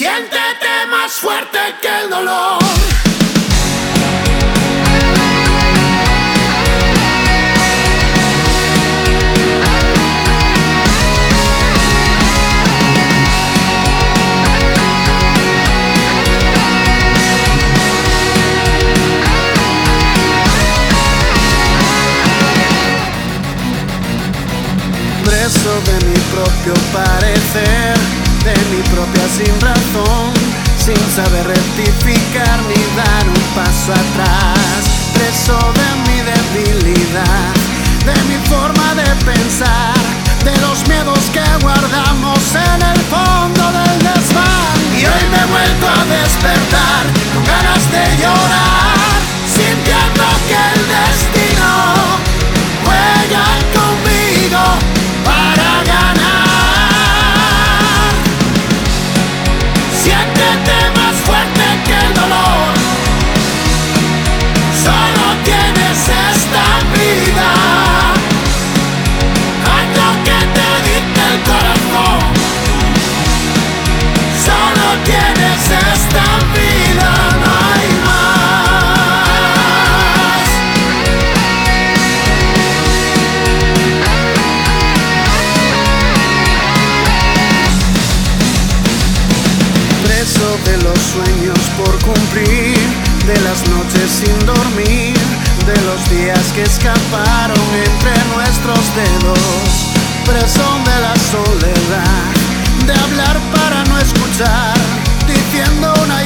Siéntete más fuerte que el dolor. Preso de mi propio parecer sin razón, sin saber rectificar ni dar un paso atrás. de las noches sin dormir, de los días que escaparon entre nuestros dedos, preso de la soledad, de hablar para no escuchar, diciendo una